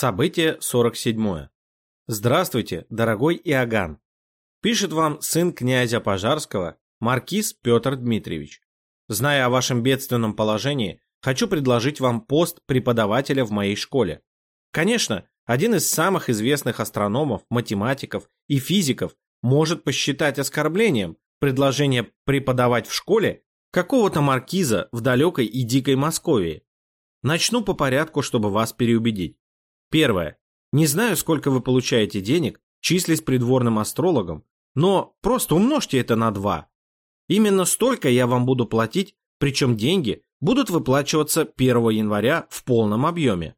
Событие 47. Здравствуйте, дорогой Иоганн. Пишет вам сын князя Пожарского, маркиз Петр Дмитриевич. Зная о вашем бедственном положении, хочу предложить вам пост преподавателя в моей школе. Конечно, один из самых известных астрономов, математиков и физиков может посчитать оскорблением предложение преподавать в школе какого-то маркиза в далекой и дикой Московии. Начну по порядку, чтобы вас переубедить. Первое. Не знаю, сколько вы получаете денег, числись придворным астрологом, но просто умножьте это на 2. Именно столько я вам буду платить, причем деньги будут выплачиваться 1 января в полном объеме.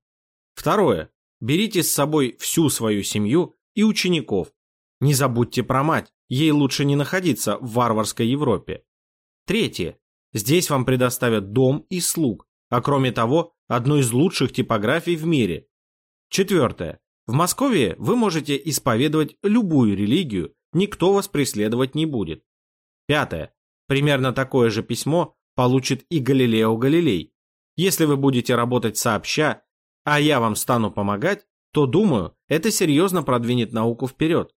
Второе. Берите с собой всю свою семью и учеников. Не забудьте про мать, ей лучше не находиться в варварской Европе. Третье. Здесь вам предоставят дом и слуг, а кроме того, одну из лучших типографий в мире. Четвертое. В Москве вы можете исповедовать любую религию, никто вас преследовать не будет. Пятое. Примерно такое же письмо получит и Галилео Галилей. Если вы будете работать сообща, а я вам стану помогать, то, думаю, это серьезно продвинет науку вперед.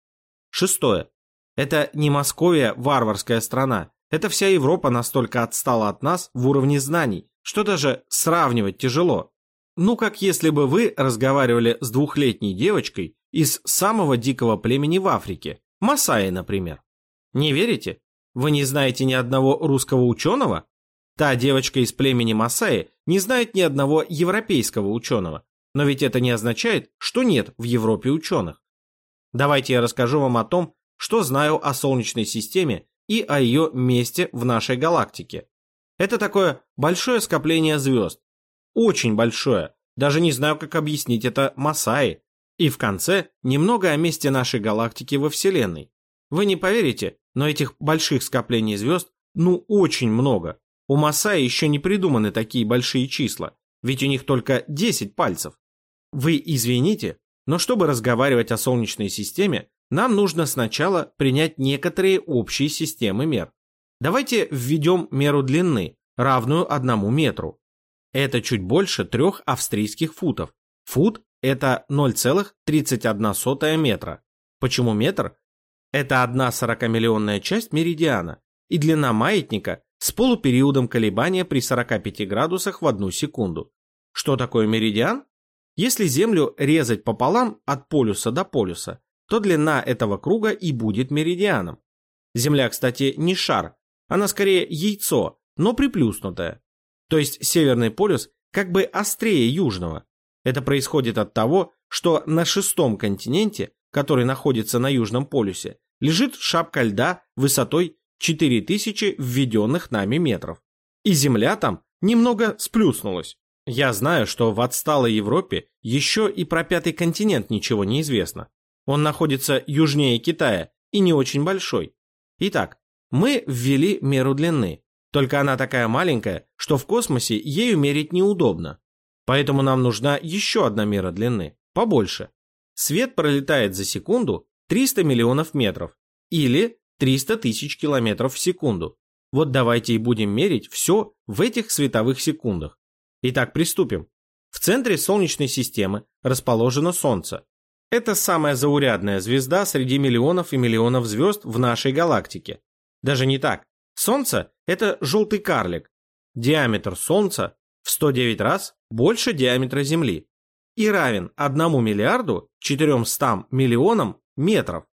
Шестое. Это не Московия варварская страна, это вся Европа настолько отстала от нас в уровне знаний, что даже сравнивать тяжело. Ну, как если бы вы разговаривали с двухлетней девочкой из самого дикого племени в Африке, Масаи, например. Не верите? Вы не знаете ни одного русского ученого? Та девочка из племени Масаи не знает ни одного европейского ученого. Но ведь это не означает, что нет в Европе ученых. Давайте я расскажу вам о том, что знаю о Солнечной системе и о ее месте в нашей галактике. Это такое большое скопление звезд. Очень большое. Даже не знаю, как объяснить это Масаи. И в конце немного о месте нашей галактики во Вселенной. Вы не поверите, но этих больших скоплений звезд ну очень много. У Масаи еще не придуманы такие большие числа, ведь у них только 10 пальцев. Вы извините, но чтобы разговаривать о Солнечной системе, нам нужно сначала принять некоторые общие системы мер. Давайте введем меру длины, равную одному метру. Это чуть больше трех австрийских футов. Фут – это 0,31 метра. Почему метр? Это одна сорокамиллионная часть меридиана, и длина маятника с полупериодом колебания при 45 градусах в одну секунду. Что такое меридиан? Если Землю резать пополам от полюса до полюса, то длина этого круга и будет меридианом. Земля, кстати, не шар, она скорее яйцо, но приплюснутое. То есть северный полюс как бы острее южного. Это происходит от того, что на шестом континенте, который находится на южном полюсе, лежит шапка льда высотой 4000 введенных нами метров. И Земля там немного сплюснулась. Я знаю, что в отсталой Европе еще и про пятый континент ничего не известно. Он находится южнее Китая и не очень большой. Итак, мы ввели меру длины, только она такая маленькая, что в космосе ею мерить неудобно. Поэтому нам нужна еще одна мера длины, побольше. Свет пролетает за секунду 300 миллионов метров или 300 тысяч километров в секунду. Вот давайте и будем мерить все в этих световых секундах. Итак, приступим. В центре Солнечной системы расположено Солнце. Это самая заурядная звезда среди миллионов и миллионов звезд в нашей галактике. Даже не так. Солнце – это желтый карлик. Диаметр Солнца в 109 раз больше диаметра Земли и равен 1 миллиарду 400 миллионам метров.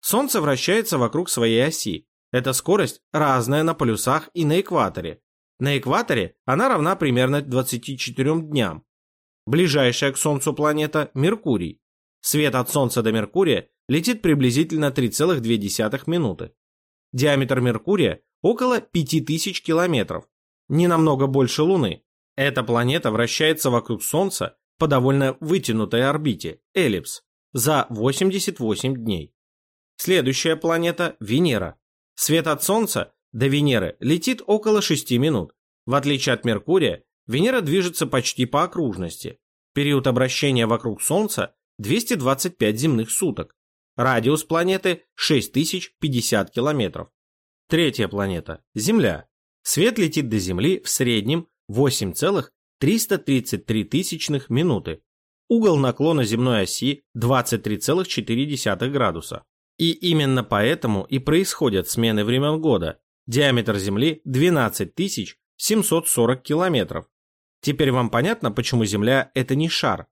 Солнце вращается вокруг своей оси. Эта скорость разная на полюсах и на экваторе. На экваторе она равна примерно 24 дням. Ближайшая к Солнцу планета – Меркурий. Свет от Солнца до Меркурия летит приблизительно 3,2 минуты. Диаметр Меркурия около 5000 километров, не намного больше Луны. Эта планета вращается вокруг Солнца по довольно вытянутой орбите, эллипс, за 88 дней. Следующая планета – Венера. Свет от Солнца до Венеры летит около 6 минут. В отличие от Меркурия, Венера движется почти по окружности. Период обращения вокруг Солнца 225 земных суток. Радиус планеты 6050 километров. Третья планета – Земля. Свет летит до Земли в среднем 8,333 тысячных минуты. угол наклона земной оси 23,4 градуса. И именно поэтому и происходят смены времен года. Диаметр Земли 12 740 километров. Теперь вам понятно, почему Земля – это не шар.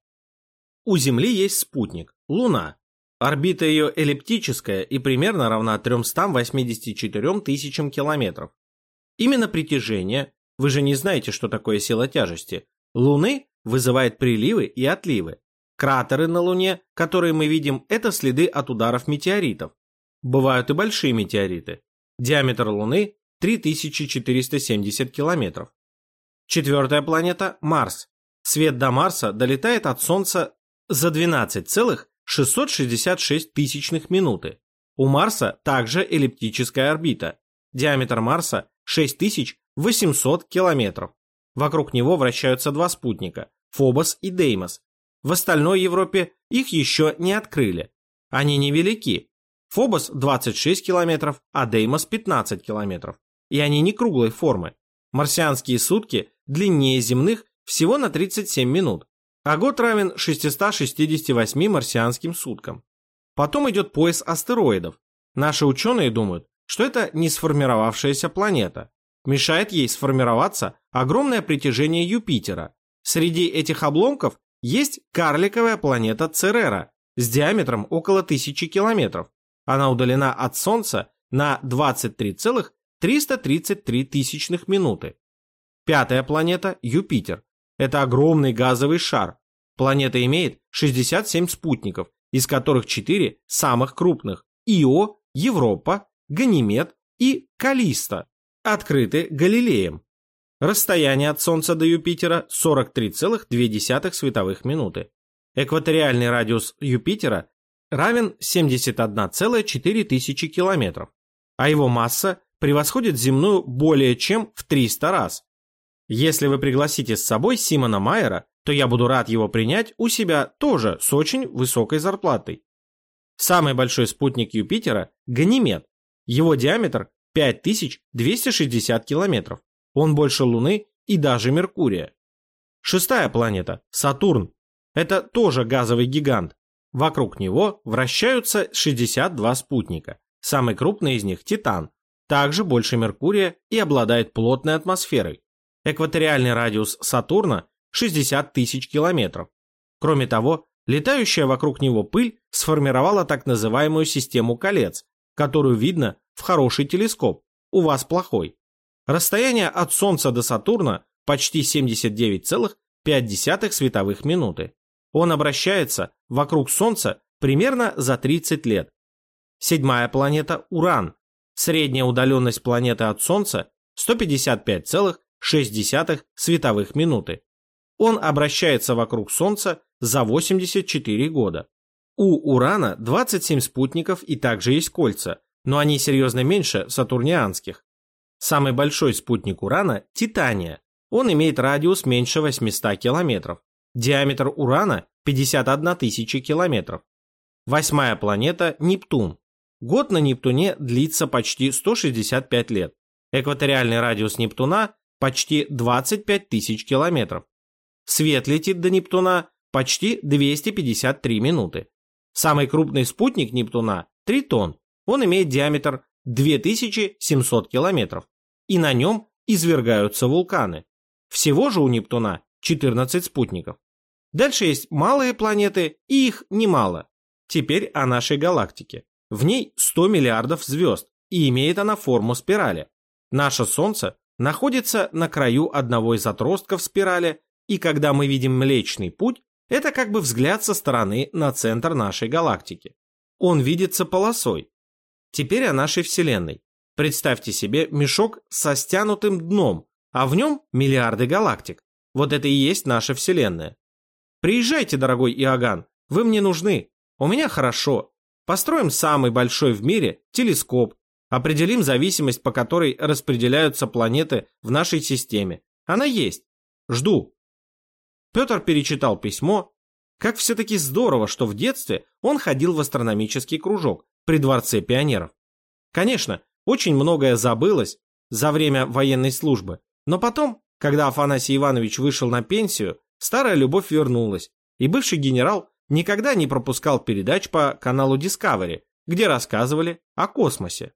У Земли есть спутник – Луна. Орбита ее эллиптическая и примерно равна 384 тысячам километров. Именно притяжение, вы же не знаете, что такое сила тяжести, Луны вызывает приливы и отливы. Кратеры на Луне, которые мы видим, это следы от ударов метеоритов. Бывают и большие метеориты. Диаметр Луны 3470 километров. Четвертая планета – Марс. Свет до Марса долетает от Солнца за 12,666 тысячных минуты. У Марса также эллиптическая орбита. Диаметр Марса 6800 километров. Вокруг него вращаются два спутника – Фобос и Деймос, в остальной Европе их еще не открыли. Они невелики. Фобос 26 километров, а Деймос 15 километров. И они не круглой формы. Марсианские сутки длиннее земных всего на 37 минут, а год равен 668 марсианским суткам. Потом идет пояс астероидов. Наши ученые думают, что это не сформировавшаяся планета. Мешает ей сформироваться огромное притяжение Юпитера. Среди этих обломков есть карликовая планета Церера с диаметром около тысячи километров. Она удалена от Солнца на 23,333 тысячных минуты. Пятая планета – Юпитер. Это огромный газовый шар. Планета имеет 67 спутников, из которых 4 самых крупных – Ио, Европа, Ганимед и Калиста, открыты Галилеем. Расстояние от Солнца до Юпитера 43,2 световых минуты. Экваториальный радиус Юпитера равен 71,4 тысячи километров, а его масса превосходит земную более чем в 300 раз. Если вы пригласите с собой Симона Майера, то я буду рад его принять у себя тоже с очень высокой зарплатой. Самый большой спутник Юпитера – Ганимед. Его диаметр 5260 километров. Он больше Луны и даже Меркурия. Шестая планета – Сатурн. Это тоже газовый гигант. Вокруг него вращаются 62 спутника. Самый крупный из них – Титан. Также больше Меркурия и обладает плотной атмосферой. Экваториальный радиус Сатурна – 60 тысяч километров. Кроме того, летающая вокруг него пыль сформировала так называемую систему колец, которую видно в хороший телескоп, у вас плохой. Расстояние от Солнца до Сатурна почти 79,5 световых минуты. Он обращается вокруг Солнца примерно за 30 лет. Седьмая планета – Уран. Средняя удаленность планеты от Солнца – 155,6 световых минуты. Он обращается вокруг Солнца за 84 года. У Урана 27 спутников и также есть кольца, но они серьезно меньше сатурнианских. Самый большой спутник Урана – Титания. Он имеет радиус меньше 800 километров. Диаметр Урана – 51 тысяча километров. Восьмая планета – Нептун. Год на Нептуне длится почти 165 лет. Экваториальный радиус Нептуна – почти 25 тысяч километров. Свет летит до Нептуна почти 253 минуты. Самый крупный спутник Нептуна – Тритон. Он имеет диаметр 2700 километров и на нем извергаются вулканы. Всего же у Нептуна 14 спутников. Дальше есть малые планеты, и их немало. Теперь о нашей галактике. В ней 100 миллиардов звезд, и имеет она форму спирали. Наше Солнце находится на краю одного из отростков спирали, и когда мы видим Млечный Путь, это как бы взгляд со стороны на центр нашей галактики. Он видится полосой. Теперь о нашей Вселенной. Представьте себе мешок со стянутым дном, а в нем миллиарды галактик. Вот это и есть наша Вселенная. Приезжайте, дорогой Иоганн, вы мне нужны. У меня хорошо. Построим самый большой в мире телескоп, определим зависимость, по которой распределяются планеты в нашей системе. Она есть. Жду. Петр перечитал письмо. Как все-таки здорово, что в детстве он ходил в астрономический кружок при Дворце пионеров. Конечно, очень многое забылось за время военной службы, но потом, когда Афанасий Иванович вышел на пенсию, старая любовь вернулась, и бывший генерал никогда не пропускал передач по каналу Discovery, где рассказывали о космосе.